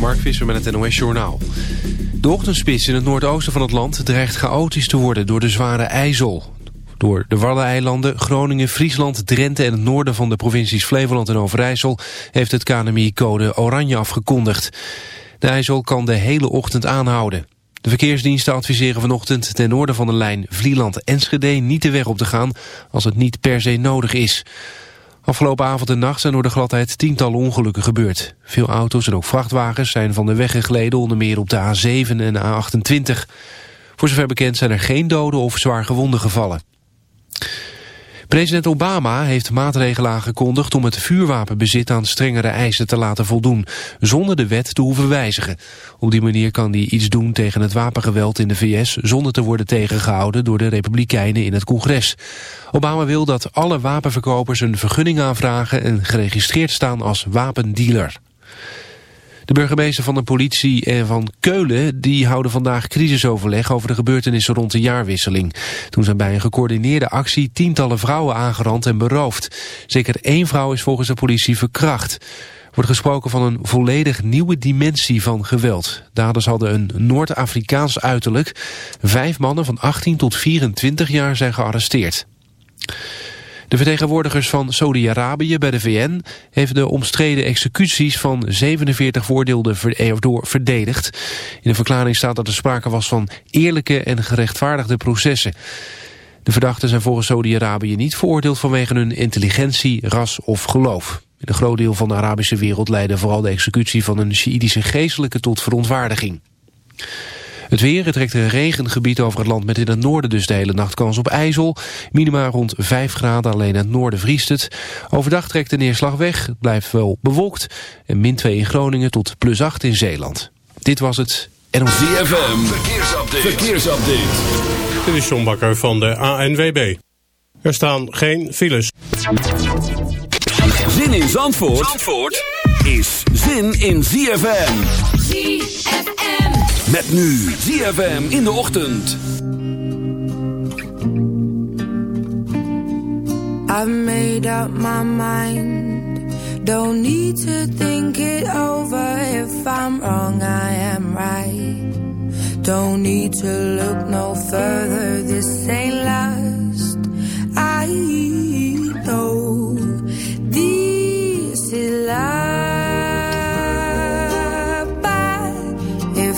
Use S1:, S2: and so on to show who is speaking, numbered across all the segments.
S1: Mark Visser met het NOS Journaal. De ochtendspits in het noordoosten van het land dreigt chaotisch te worden door de zware ijzel. Door de Waddeneilanden, Groningen, Friesland, Drenthe en het noorden van de provincies Flevoland en Overijssel heeft het KNMI code oranje afgekondigd. De ijzel kan de hele ochtend aanhouden. De verkeersdiensten adviseren vanochtend ten noorden van de lijn Vlieland-Enschede niet de weg op te gaan als het niet per se nodig is. Afgelopen avond en nacht zijn door de gladheid tientallen ongelukken gebeurd. Veel auto's en ook vrachtwagens zijn van de weg gegleden, onder meer op de A7 en de A28. Voor zover bekend zijn er geen doden of zwaar gewonden gevallen. President Obama heeft maatregelen aangekondigd om het vuurwapenbezit aan strengere eisen te laten voldoen, zonder de wet te hoeven wijzigen. Op die manier kan hij iets doen tegen het wapengeweld in de VS, zonder te worden tegengehouden door de Republikeinen in het congres. Obama wil dat alle wapenverkopers een vergunning aanvragen en geregistreerd staan als wapendealer. De burgemeester van de politie en van Keulen die houden vandaag crisisoverleg over de gebeurtenissen rond de jaarwisseling. Toen zijn bij een gecoördineerde actie tientallen vrouwen aangerand en beroofd. Zeker één vrouw is volgens de politie verkracht. wordt gesproken van een volledig nieuwe dimensie van geweld. Daders hadden een Noord-Afrikaans uiterlijk. Vijf mannen van 18 tot 24 jaar zijn gearresteerd. De vertegenwoordigers van Saudi-Arabië bij de VN hebben de omstreden executies van 47 voordeelden door verdedigd. In de verklaring staat dat er sprake was van eerlijke en gerechtvaardigde processen. De verdachten zijn volgens Saudi-Arabië niet veroordeeld vanwege hun intelligentie, ras of geloof. In een groot deel van de Arabische wereld leidde vooral de executie van een Sjiïdische geestelijke tot verontwaardiging. Het weer, het trekt een regengebied over het land met in het noorden dus de hele nacht kans op ijzel. Minima rond 5 graden, alleen in het noorden vriest het. Overdag trekt de neerslag weg, het blijft wel bewolkt. En min 2 in Groningen tot plus 8 in Zeeland. Dit was het
S2: NOS. ZFM, verkeersupdate. verkeersupdate.
S3: Dit is John Bakker van de ANWB. Er staan geen files.
S2: Zin in Zandvoort, Zandvoort? is zin in ZFM. ZFM. Met nu ZFM in de ochtend.
S4: I've made up my mind. Don't need to think it over. If I'm wrong, I am right. Don't need to look no further. This ain't last. I know this is life.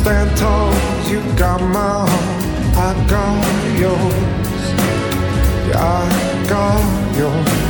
S5: Stand tall, you got my heart, I got yours. Yeah, I got yours.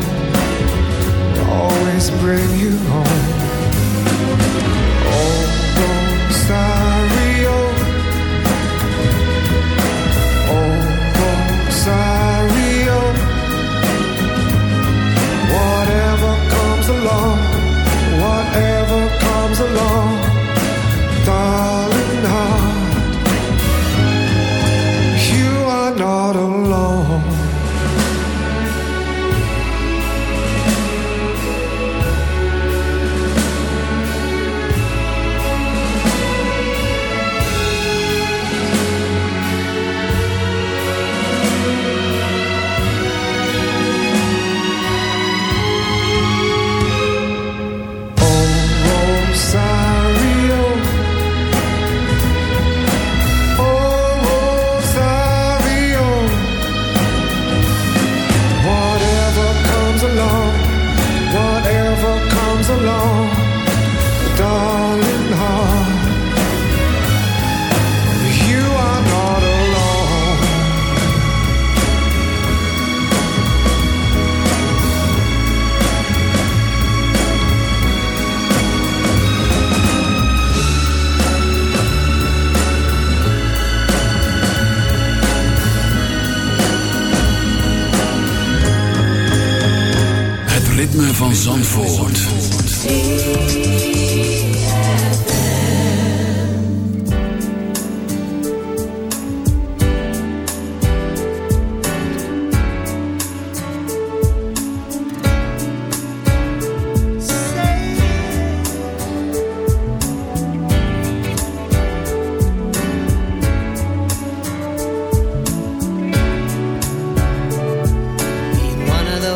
S5: always bring you home. Oh, Rosario.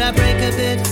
S6: I break a bit?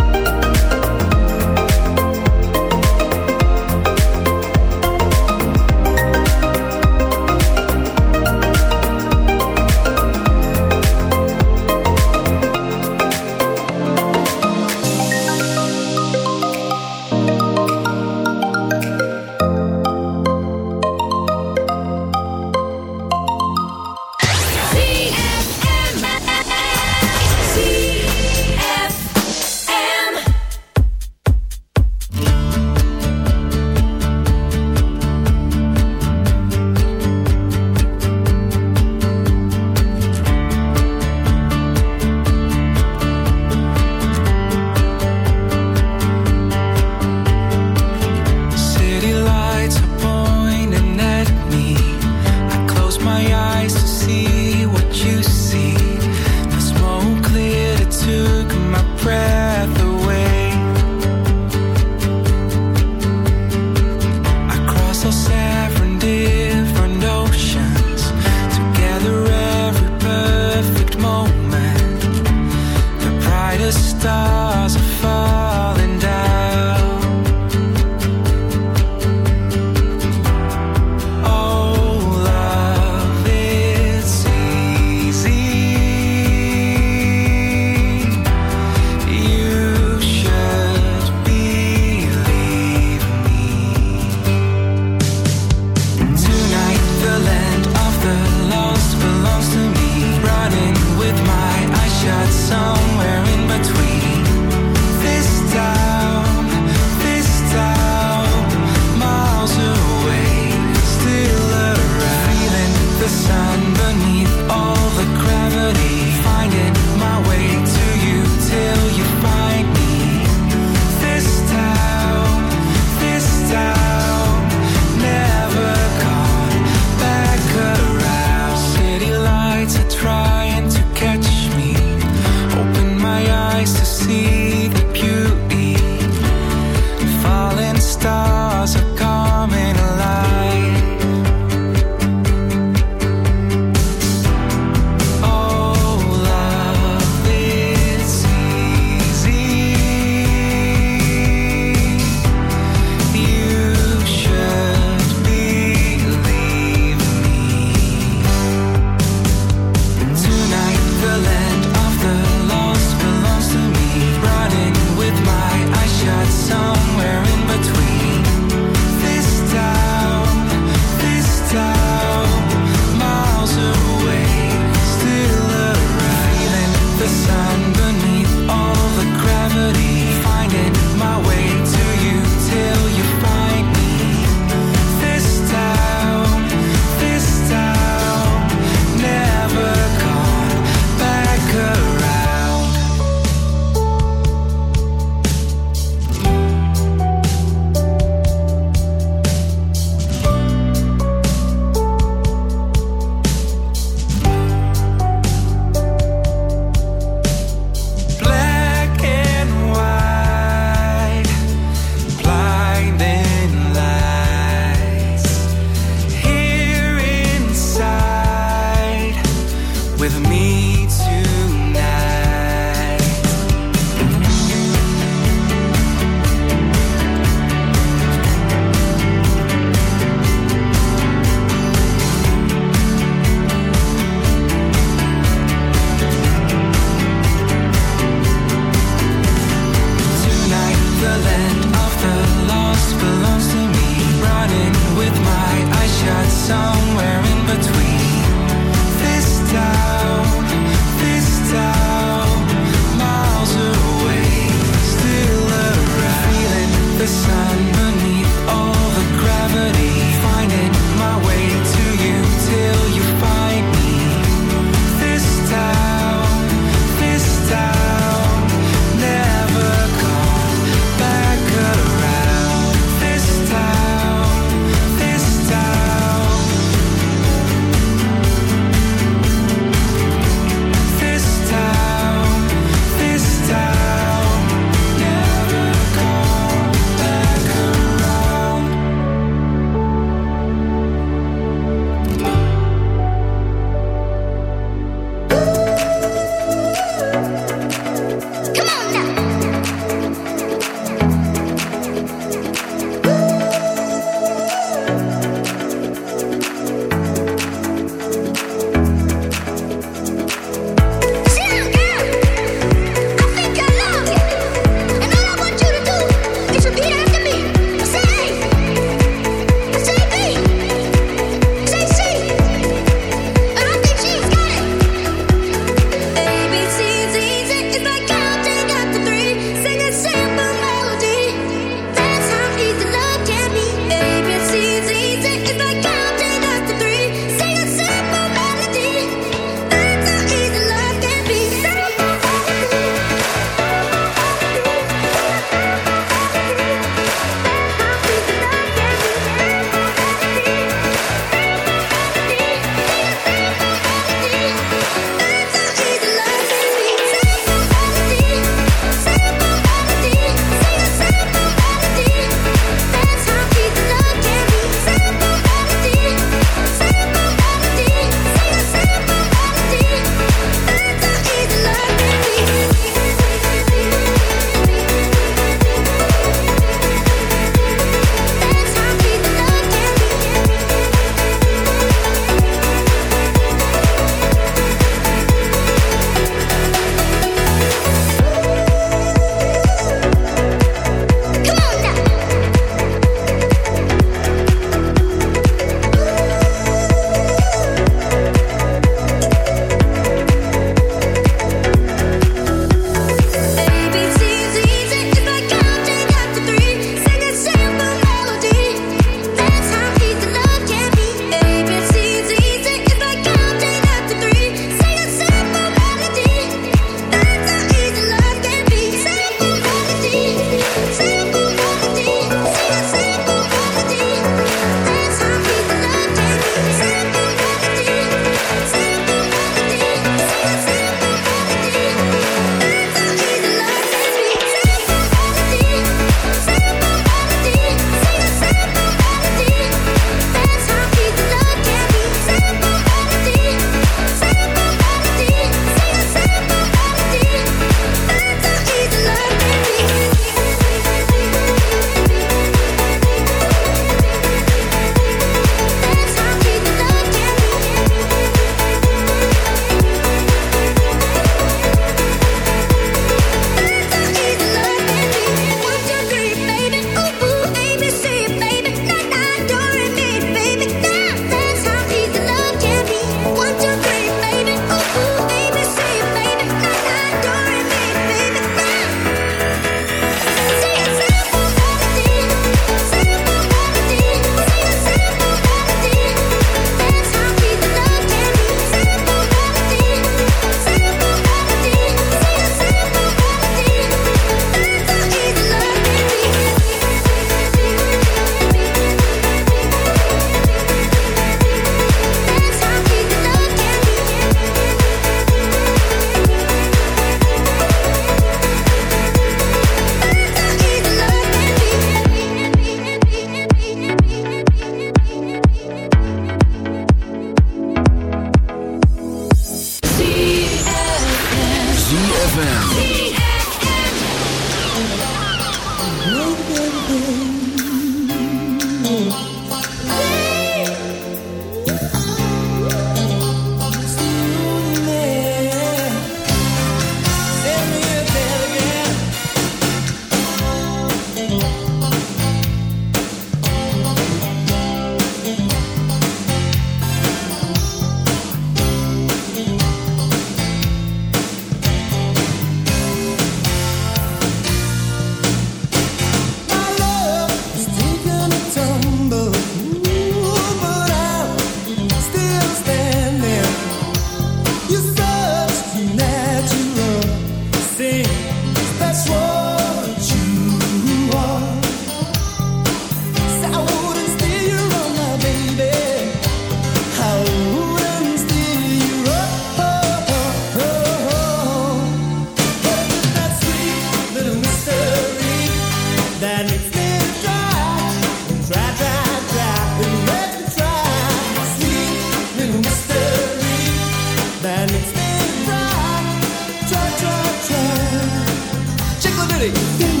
S7: Dirty.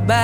S4: Talk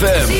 S5: ZFM.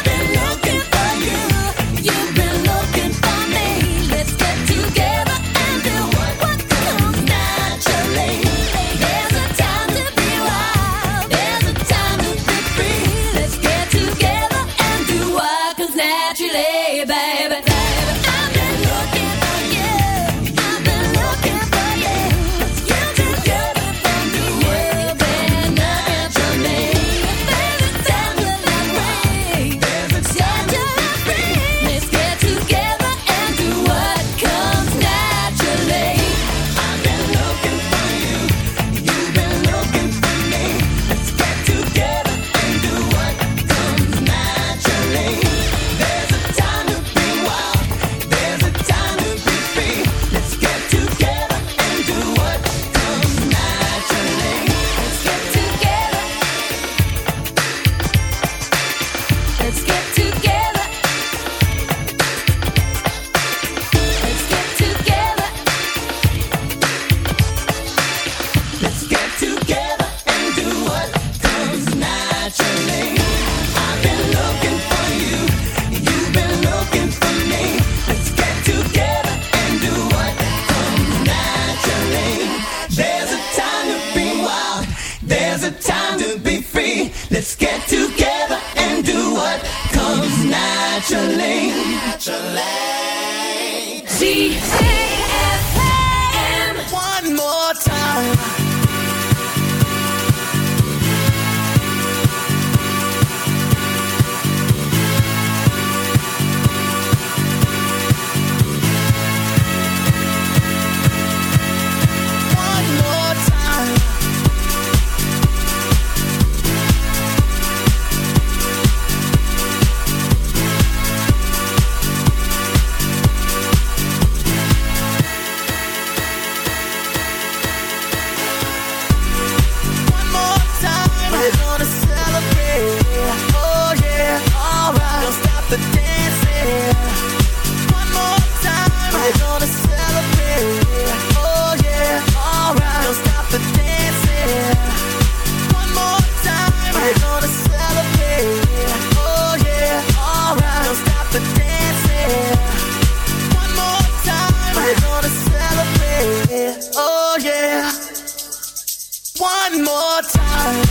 S5: one more time.